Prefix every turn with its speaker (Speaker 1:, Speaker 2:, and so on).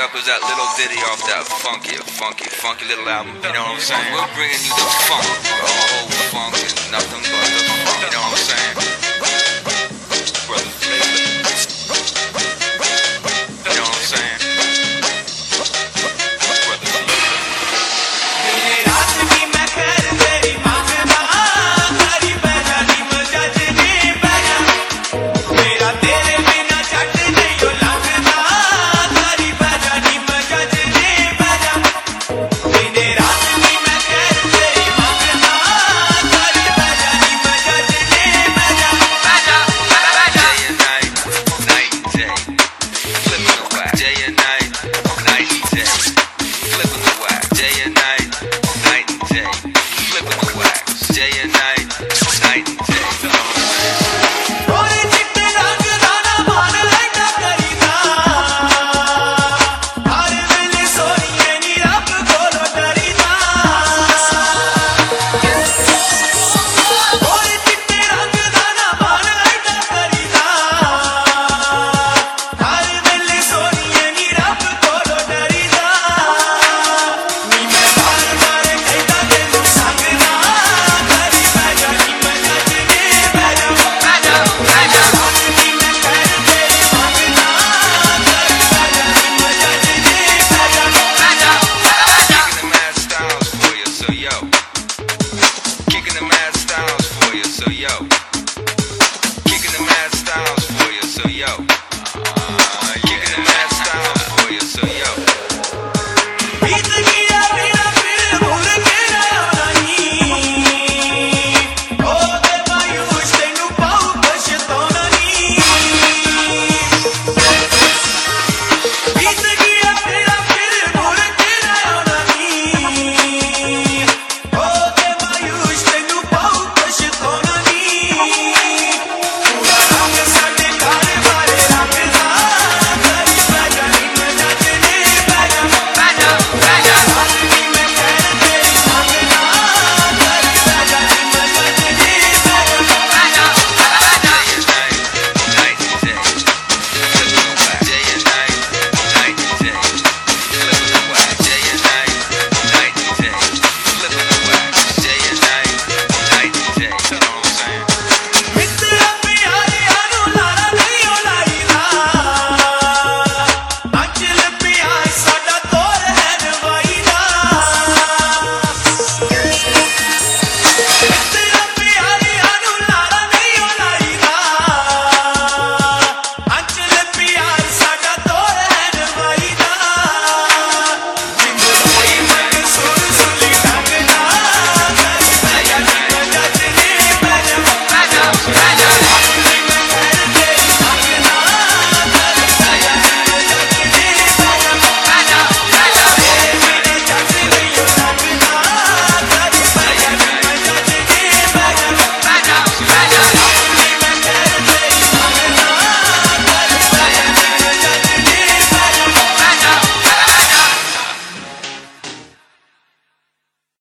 Speaker 1: up was that little ditty off that funky, funky, funky little album. You know what I'm saying? We're bringing you the funk, the whole funk and nothing but the funk. You know what I'm saying? day and night, night and day.